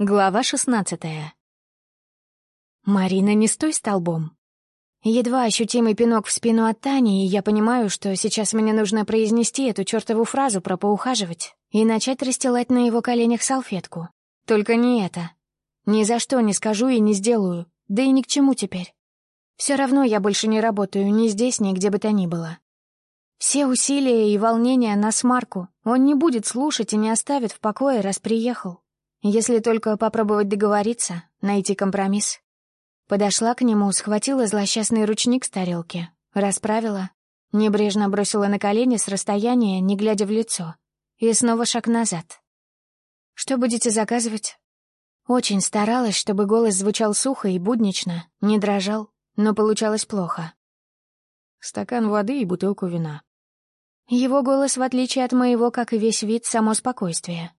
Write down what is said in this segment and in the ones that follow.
Глава шестнадцатая. Марина, не стой столбом. Едва ощутимый пинок в спину от Тани, и я понимаю, что сейчас мне нужно произнести эту чертову фразу про поухаживать и начать расстилать на его коленях салфетку. Только не это. Ни за что не скажу и не сделаю, да и ни к чему теперь. Все равно я больше не работаю ни здесь, ни где бы то ни было. Все усилия и волнения на смарку. Он не будет слушать и не оставит в покое, раз приехал. Если только попробовать договориться, найти компромисс. Подошла к нему, схватила злосчастный ручник с тарелки, расправила, небрежно бросила на колени с расстояния, не глядя в лицо, и снова шаг назад. «Что будете заказывать?» Очень старалась, чтобы голос звучал сухо и буднично, не дрожал, но получалось плохо. Стакан воды и бутылку вина. Его голос, в отличие от моего, как и весь вид, само спокойствие.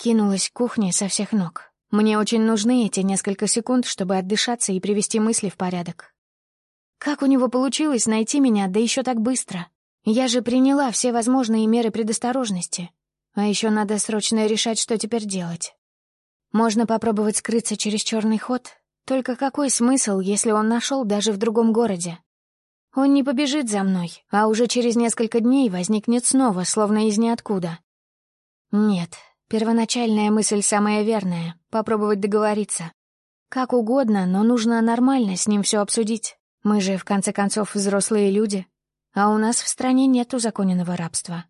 Кинулась к кухне со всех ног. Мне очень нужны эти несколько секунд, чтобы отдышаться и привести мысли в порядок. Как у него получилось найти меня, да еще так быстро? Я же приняла все возможные меры предосторожности. А еще надо срочно решать, что теперь делать. Можно попробовать скрыться через черный ход, только какой смысл, если он нашел даже в другом городе? Он не побежит за мной, а уже через несколько дней возникнет снова, словно из ниоткуда. Нет, Первоначальная мысль самая верная — попробовать договориться. Как угодно, но нужно нормально с ним все обсудить. Мы же, в конце концов, взрослые люди, а у нас в стране нет узаконенного рабства.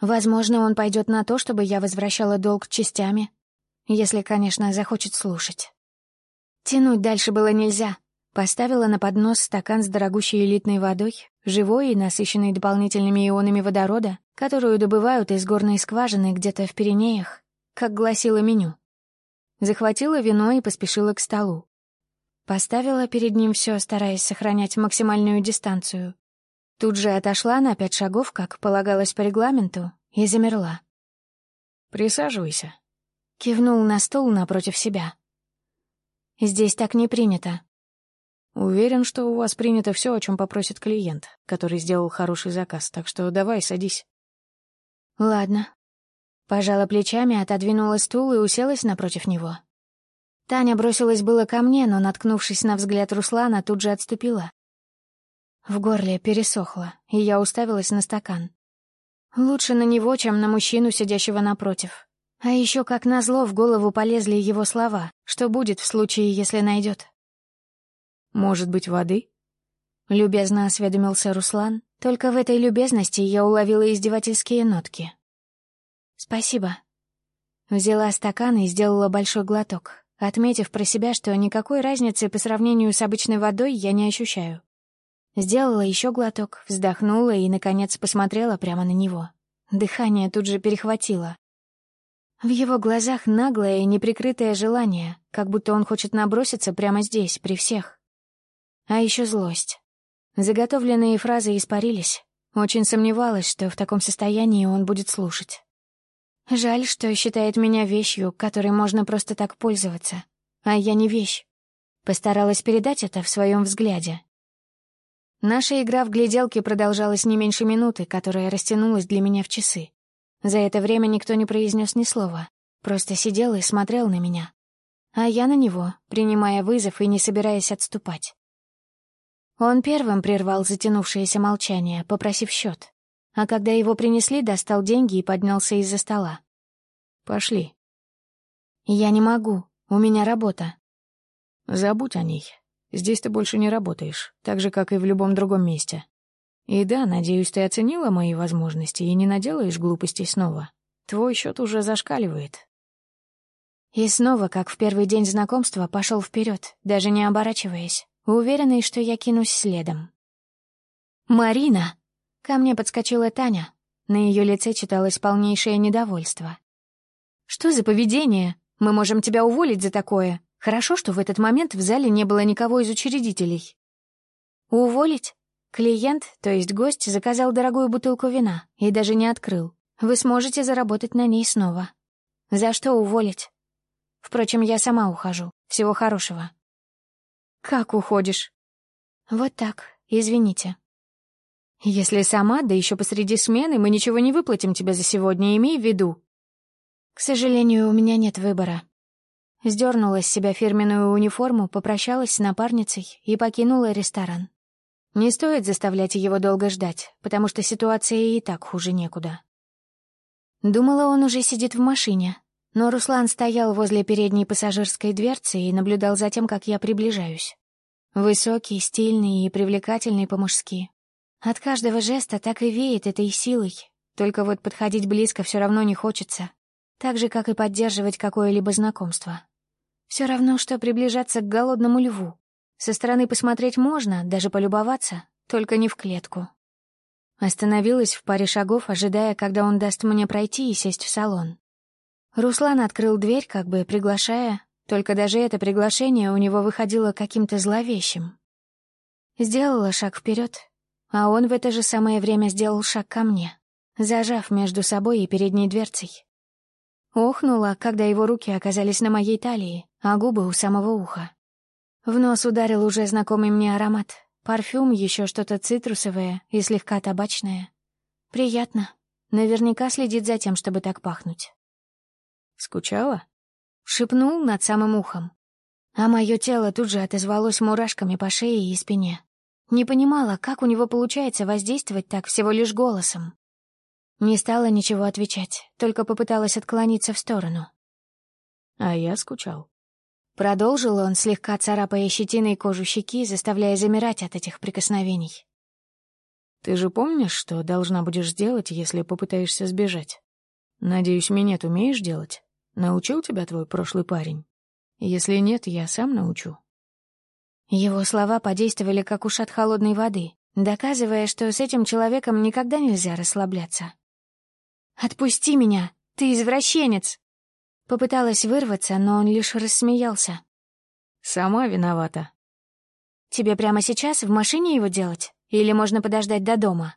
Возможно, он пойдет на то, чтобы я возвращала долг частями, если, конечно, захочет слушать. Тянуть дальше было нельзя. Поставила на поднос стакан с дорогущей элитной водой, живой и насыщенной дополнительными ионами водорода, которую добывают из горной скважины где-то в Пиренеях, как гласило меню. Захватила вино и поспешила к столу. Поставила перед ним все, стараясь сохранять максимальную дистанцию. Тут же отошла на пять шагов, как полагалось по регламенту, и замерла. «Присаживайся», — кивнул на стол напротив себя. «Здесь так не принято», Уверен, что у вас принято все, о чем попросит клиент, который сделал хороший заказ, так что давай, садись. Ладно. Пожала плечами, отодвинула стул и уселась напротив него. Таня бросилась было ко мне, но, наткнувшись на взгляд Руслана, тут же отступила. В горле пересохло, и я уставилась на стакан. Лучше на него, чем на мужчину, сидящего напротив. А еще, как назло, в голову полезли его слова, что будет в случае, если найдет. «Может быть, воды?» Любезно осведомился Руслан. Только в этой любезности я уловила издевательские нотки. «Спасибо». Взяла стакан и сделала большой глоток, отметив про себя, что никакой разницы по сравнению с обычной водой я не ощущаю. Сделала еще глоток, вздохнула и, наконец, посмотрела прямо на него. Дыхание тут же перехватило. В его глазах наглое и неприкрытое желание, как будто он хочет наброситься прямо здесь, при всех. А еще злость. Заготовленные фразы испарились. Очень сомневалась, что в таком состоянии он будет слушать. Жаль, что считает меня вещью, которой можно просто так пользоваться. А я не вещь. Постаралась передать это в своем взгляде. Наша игра в гляделки продолжалась не меньше минуты, которая растянулась для меня в часы. За это время никто не произнес ни слова, просто сидел и смотрел на меня. А я на него, принимая вызов и не собираясь отступать. Он первым прервал затянувшееся молчание, попросив счет. А когда его принесли, достал деньги и поднялся из-за стола. «Пошли». «Я не могу. У меня работа». «Забудь о ней. Здесь ты больше не работаешь, так же, как и в любом другом месте. И да, надеюсь, ты оценила мои возможности и не наделаешь глупостей снова. Твой счет уже зашкаливает». И снова, как в первый день знакомства, пошел вперед, даже не оборачиваясь уверенный, что я кинусь следом. «Марина!» — ко мне подскочила Таня. На ее лице читалось полнейшее недовольство. «Что за поведение? Мы можем тебя уволить за такое. Хорошо, что в этот момент в зале не было никого из учредителей». «Уволить?» Клиент, то есть гость, заказал дорогую бутылку вина и даже не открыл. Вы сможете заработать на ней снова. За что уволить? Впрочем, я сама ухожу. Всего хорошего. «Как уходишь?» «Вот так, извините». «Если сама, да еще посреди смены, мы ничего не выплатим тебе за сегодня, имей в виду». «К сожалению, у меня нет выбора. Сдернула с себя фирменную униформу, попрощалась с напарницей и покинула ресторан. Не стоит заставлять его долго ждать, потому что ситуация и так хуже некуда. Думала, он уже сидит в машине, но Руслан стоял возле передней пассажирской дверцы и наблюдал за тем, как я приближаюсь. Высокий, стильный и привлекательный по-мужски. От каждого жеста так и веет этой силой, только вот подходить близко все равно не хочется, так же, как и поддерживать какое-либо знакомство. Все равно, что приближаться к голодному льву. Со стороны посмотреть можно, даже полюбоваться, только не в клетку. Остановилась в паре шагов, ожидая, когда он даст мне пройти и сесть в салон. Руслан открыл дверь, как бы приглашая, только даже это приглашение у него выходило каким-то зловещим. Сделала шаг вперед, а он в это же самое время сделал шаг ко мне, зажав между собой и передней дверцей. Охнула, когда его руки оказались на моей талии, а губы у самого уха. В нос ударил уже знакомый мне аромат. Парфюм, еще что-то цитрусовое и слегка табачное. Приятно. Наверняка следит за тем, чтобы так пахнуть. «Скучала?» Шепнул над самым ухом. А мое тело тут же отозвалось мурашками по шее и спине. Не понимала, как у него получается воздействовать так всего лишь голосом. Не стала ничего отвечать, только попыталась отклониться в сторону. А я скучал. Продолжил он, слегка царапая щетиной кожу щеки, заставляя замирать от этих прикосновений. «Ты же помнишь, что должна будешь сделать, если попытаешься сбежать? Надеюсь, минет умеешь делать? Научил тебя твой прошлый парень? Если нет, я сам научу». Его слова подействовали как ушат холодной воды, доказывая, что с этим человеком никогда нельзя расслабляться. «Отпусти меня! Ты извращенец!» Попыталась вырваться, но он лишь рассмеялся. «Сама виновата». «Тебе прямо сейчас в машине его делать? Или можно подождать до дома?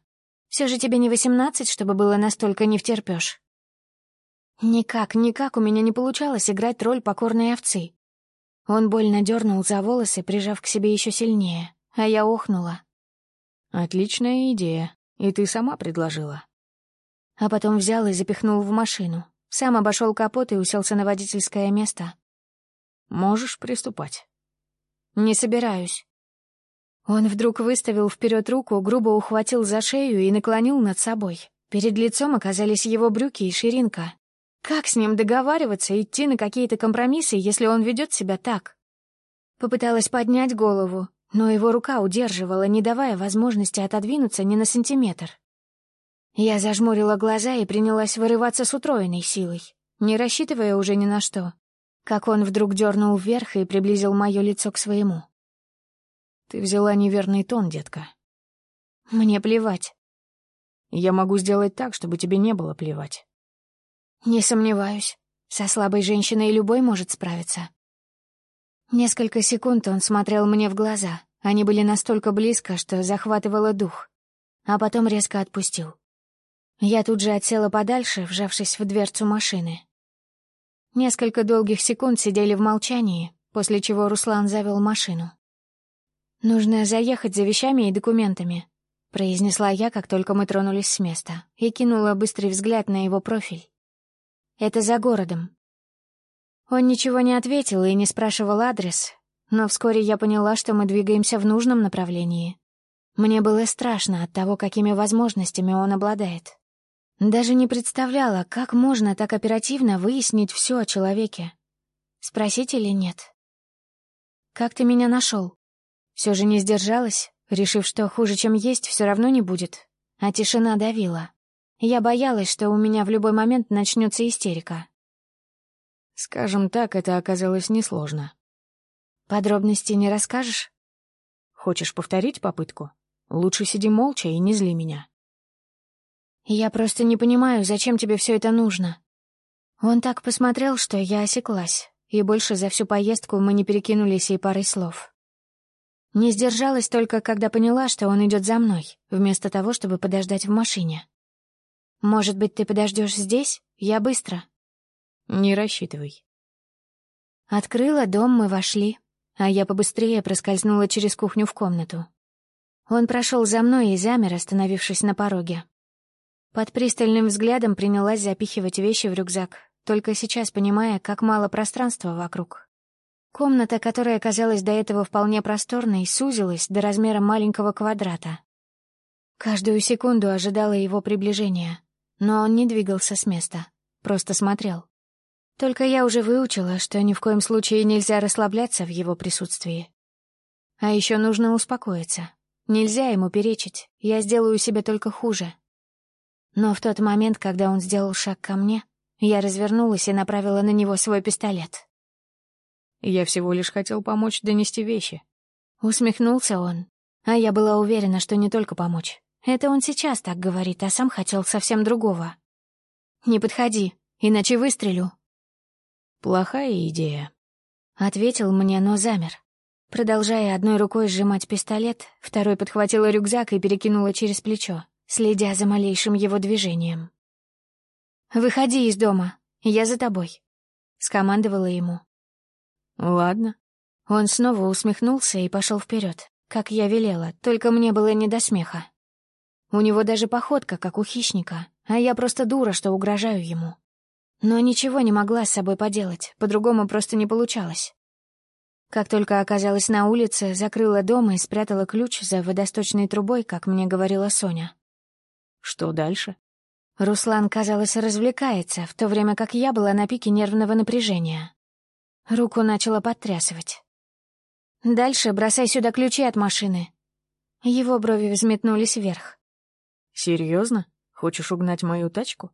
Все же тебе не восемнадцать, чтобы было настолько не втерпёшь». Никак, никак у меня не получалось играть роль покорной овцы. Он больно дернул за волосы, прижав к себе еще сильнее, а я охнула. «Отличная идея, и ты сама предложила». А потом взял и запихнул в машину, сам обошел капот и уселся на водительское место. «Можешь приступать». «Не собираюсь». Он вдруг выставил вперед руку, грубо ухватил за шею и наклонил над собой. Перед лицом оказались его брюки и ширинка. Как с ним договариваться, идти на какие-то компромиссы, если он ведет себя так? Попыталась поднять голову, но его рука удерживала, не давая возможности отодвинуться ни на сантиметр. Я зажмурила глаза и принялась вырываться с утроенной силой, не рассчитывая уже ни на что. Как он вдруг дернул вверх и приблизил мое лицо к своему. «Ты взяла неверный тон, детка». «Мне плевать». «Я могу сделать так, чтобы тебе не было плевать». «Не сомневаюсь. Со слабой женщиной любой может справиться». Несколько секунд он смотрел мне в глаза. Они были настолько близко, что захватывало дух. А потом резко отпустил. Я тут же отсела подальше, вжавшись в дверцу машины. Несколько долгих секунд сидели в молчании, после чего Руслан завел машину. «Нужно заехать за вещами и документами», — произнесла я, как только мы тронулись с места, и кинула быстрый взгляд на его профиль. «Это за городом». Он ничего не ответил и не спрашивал адрес, но вскоре я поняла, что мы двигаемся в нужном направлении. Мне было страшно от того, какими возможностями он обладает. Даже не представляла, как можно так оперативно выяснить все о человеке. Спросить или нет? «Как ты меня нашел? Все же не сдержалась, решив, что хуже, чем есть, все равно не будет. А тишина давила. Я боялась, что у меня в любой момент начнется истерика. Скажем так, это оказалось несложно. Подробности не расскажешь? Хочешь повторить попытку? Лучше сиди молча и не зли меня. Я просто не понимаю, зачем тебе все это нужно. Он так посмотрел, что я осеклась, и больше за всю поездку мы не перекинулись и парой слов. Не сдержалась только, когда поняла, что он идет за мной, вместо того, чтобы подождать в машине. «Может быть, ты подождешь здесь? Я быстро». «Не рассчитывай». Открыла дом, мы вошли, а я побыстрее проскользнула через кухню в комнату. Он прошел за мной и замер, остановившись на пороге. Под пристальным взглядом принялась запихивать вещи в рюкзак, только сейчас понимая, как мало пространства вокруг. Комната, которая казалась до этого вполне просторной, сузилась до размера маленького квадрата. Каждую секунду ожидала его приближения, но он не двигался с места, просто смотрел. Только я уже выучила, что ни в коем случае нельзя расслабляться в его присутствии. А еще нужно успокоиться. Нельзя ему перечить, я сделаю себе только хуже. Но в тот момент, когда он сделал шаг ко мне, я развернулась и направила на него свой пистолет. Я всего лишь хотел помочь донести вещи. Усмехнулся он, а я была уверена, что не только помочь. Это он сейчас так говорит, а сам хотел совсем другого. «Не подходи, иначе выстрелю». «Плохая идея», — ответил мне, но замер. Продолжая одной рукой сжимать пистолет, второй подхватила рюкзак и перекинула через плечо, следя за малейшим его движением. «Выходи из дома, я за тобой», — скомандовала ему. «Ладно». Он снова усмехнулся и пошел вперед, как я велела, только мне было не до смеха. У него даже походка, как у хищника, а я просто дура, что угрожаю ему. Но ничего не могла с собой поделать, по-другому просто не получалось. Как только оказалась на улице, закрыла дом и спрятала ключ за водосточной трубой, как мне говорила Соня. Что дальше? Руслан, казалось, развлекается, в то время как я была на пике нервного напряжения. Руку начала подтрясывать. «Дальше бросай сюда ключи от машины». Его брови взметнулись вверх. «Серьезно? Хочешь угнать мою тачку?»